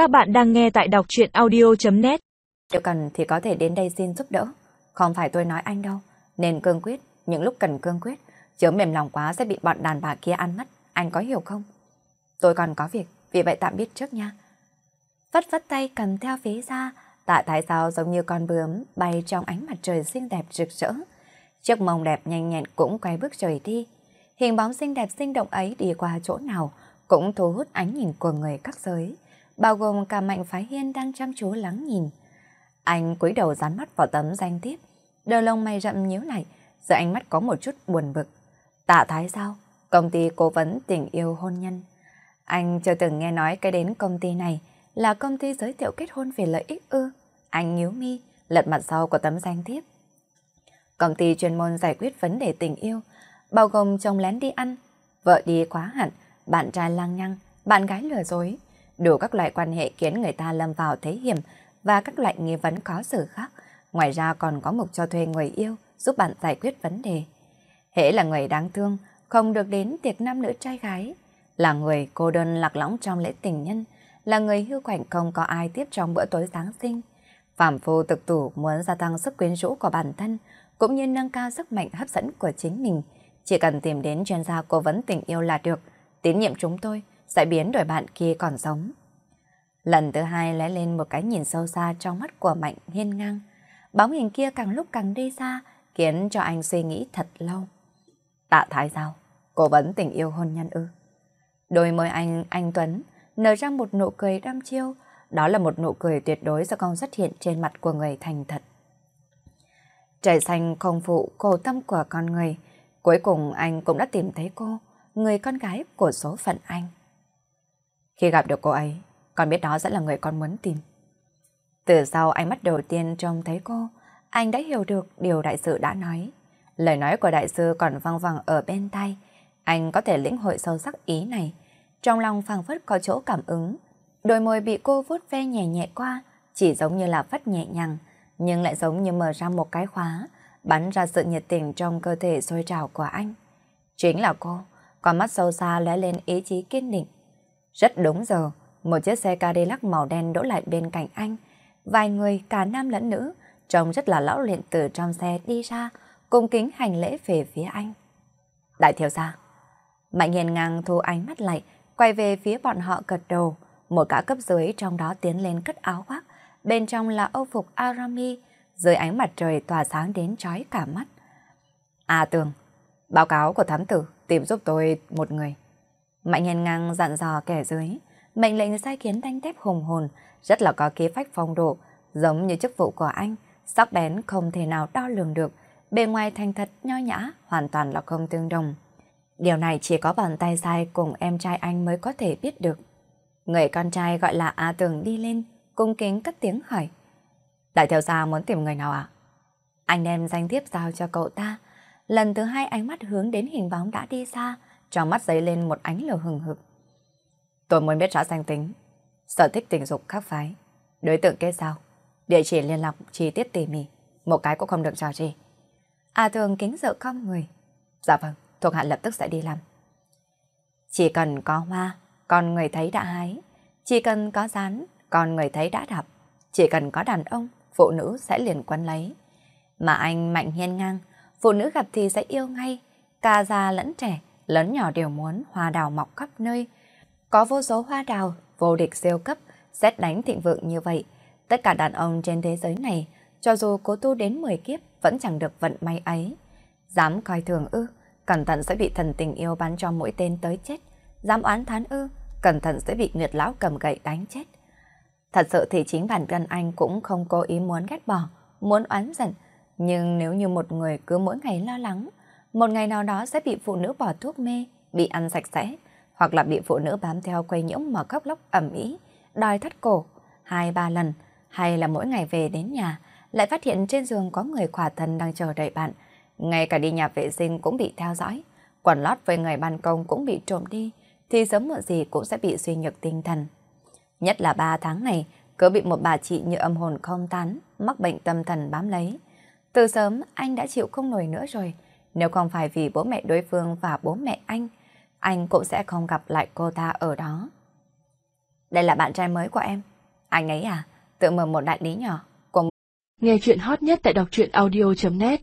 Các bạn đang nghe tại đọc chuyện audio.net Nếu cần thì có thể đến đây xin giúp đỡ. Không phải tôi nói anh đâu. Nên cương quyết, những lúc cần cương quyết, chớ mềm lòng quá sẽ bị bọn đàn bà kia ăn mất. Anh có hiểu không? Tôi còn có việc, vì vậy tạm biết trước nha. Vất vất tay cầm theo phía ra, tạ thái sao giống như con bướm bay trong ánh mặt trời xinh đẹp rực rỡ. Chiếc mông đẹp nhanh nhẹn cũng quay bước trời đi. Hình bóng xinh đẹp sinh động ấy đi qua chỗ nào cũng thu hút ánh nhìn của người các giới, bao gồm cả Mạnh Phái Hiên đang chăm chú lắng nhìn. Anh cúi đầu dán mắt vào tấm danh tiếp, đôi lông mày rậm nhíu lại, giữa ánh mắt có một chút buồn bực. Tạ Thái sao? Công ty cố vấn tình yêu hôn nhân. Anh chưa từng nghe nói cái đến công ty này là công ty giới thiệu kết hôn vì lợi ích ư. Anh nhíu mi, lật mặt sau của tấm danh thiếp. Công ty chuyên môn giải quyết vấn đề tình yêu, bao gồm chồng lén đi ăn, vợ đi quá hạn, bạn trai lang nhăng, bạn gái lừa dối, đủ các loại quan hệ khiến người ta lâm vào thế hiểm và các loại nghi vấn khó xử khác. Ngoài ra còn có mục cho thuê người yêu giúp bạn giải quyết vấn đề. Hễ là người đáng thương, không được đến tiệc nam nữ trai gái, là người cô đơn lạc lõng trong lễ tình nhân, là người hưu quạnh không có ai tiếp trong bữa tối Giáng sinh. Phạm phu thực tủ muốn gia tăng sức quyến rũ của bản thân, cũng như nâng cao sức mạnh hấp dẫn của chính mình. Chỉ cần tìm đến chuyên gia cố vấn tình yêu là được, tín nhiệm chúng tôi sẽ biến đổi bạn kia còn sống. Lần thứ hai lé lên một cái nhìn sâu xa trong mắt của Mạnh hiên ngang. Bóng hình kia càng lúc càng đi xa, khiến cho anh suy nghĩ thật lâu. Tạ Thái Giao, cố vấn tình yêu hôn nhân ư. Đôi môi anh, anh Tuấn, nở ra một nụ cười đăm chiêu, đó là một nụ cười tuyệt đối sẽ không xuất hiện trên mặt của người thành thật. Trời xanh không phụ cổ tâm của con người, cuối cùng anh cũng đã tìm thấy cô, người con gái của số phận anh. Khi gặp được cô ấy, con biết đó sẽ là người con muốn tìm. Từ sau ánh mắt đầu tiên trông thấy cô, anh đã hiểu được điều đại sư đã nói. Lời nói của đại sư còn vang vẳng ở bên tai. Anh có thể lĩnh hội sâu sắc ý này. Trong lòng phảng phất có chỗ cảm ứng. Đôi môi bị cô vuốt ve nhẹ nhẹ qua, chỉ giống như là phất nhẹ nhàng, nhưng lại giống như mở ra một cái khóa, bắn ra sự nhiệt tình trong cơ thể sôi trào của anh. Chính là cô, con mắt sâu xa lóe lên ý chí kiên định. Rất đúng giờ, một chiếc xe Cadillac màu đen đỗ lại bên cạnh anh. Vài người, cả nam lẫn nữ, trông rất là lão luyện từ trong xe đi ra, cung kính hành lễ về phía anh. Đại thiếu gia. Mạnh hiền ngang thu ánh mắt lại, quay về phía bọn họ gật đầu. Một cả cấp dưới trong đó tiến lên cất áo khoác, bên trong là âu phục Arami, dưới ánh mặt trời tỏa sáng đến chói cả mắt. À tường, báo cáo của thám tử tìm giúp tôi một người. Mạnh hiền ngang dặn dò kẻ dưới, mệnh lệnh sai khiến thanh thép hùng hồn, rất là có khí phách phong độ, giống như chức vụ của anh, sắc bén không thể nào đo lường được, bề ngoài thành thật nho nhã, hoàn toàn là không tương đồng. Điều này chỉ có bàn tay sai cùng em trai anh mới có thể biết được. Người con trai gọi là A Tường đi lên, cung kính cất tiếng hỏi. Đại theo gia muốn tìm người nào ạ? Anh đem danh thiếp giao cho cậu ta. Lần thứ hai ánh mắt hướng đến hình bóng đã đi xa, trong mắt dấy lên một ánh lửa hừng hực. Tôi muốn biết rõ danh tính, sở thích tình dục khác phái, đối tượng kết giao, địa chỉ liên lạc chi tiết tỉ mỉ, một cái cũng không được trò gì. A à, thường kính sợ không người. Dạ vâng, thuộc hạ lập tức sẽ đi làm. Chỉ cần có hoa, con người thấy đã hái. Chỉ cần có rán, con người thấy đã đập. Chỉ cần có đàn ông, phụ nữ sẽ liền quấn lấy. Mà anh mạnh hiên ngang, phụ nữ gặp thì sẽ yêu ngay. Cả già lẫn trẻ, lớn nhỏ đều muốn hoa đào mọc khắp nơi. Có vô số hoa đào, vô địch siêu cấp, xét đánh thịnh vượng như vậy. Tất cả đàn ông trên thế giới này, cho dù cố tu đến 10 kiếp, vẫn chẳng được vận may ấy. Dám coi thường ư, cẩn thận sẽ bị thần tình yêu bắn cho mũi tên tới chết. Dám oán thán ư, cẩn thận sẽ bị Nguyệt Lão cầm gậy đánh chết. Thật sự thì chính bản thân anh cũng không cố ý muốn ghét bỏ, muốn oán giận. Nhưng nếu như một người cứ mỗi ngày lo lắng, một ngày nào đó sẽ bị phụ nữ bỏ thuốc mê, bị ăn sạch sẽ, hoặc là bị phụ nữ bám theo quay nhiễm mà khóc lóc ẩm ý, đòi thắt cổ, hai ba lần, hay là mỗi ngày về đến nhà, lại phát hiện trên giường có người khỏa thân đang chờ đợi bạn, ngay cả đi nhà vệ sinh cũng bị theo dõi, quần lót với người ban công cũng bị trộm đi, thì sớm muộn gì cũng sẽ bị suy nhược tinh thần. Nhất là ba tháng này, cứ bị một bà chị như âm hồn không tán, mắc bệnh tâm thần bám lấy. Từ sớm anh đã chịu không nổi nữa rồi, nếu không phải vì bố mẹ đối phương và bố mẹ anh, anh cũng sẽ không gặp lại cô ta ở đó. Đây là bạn trai mới của em, Anh ấy à, tự mở một đại lý nhỏ. Nghe chuyện hot nhất tại đọc truyện audio.net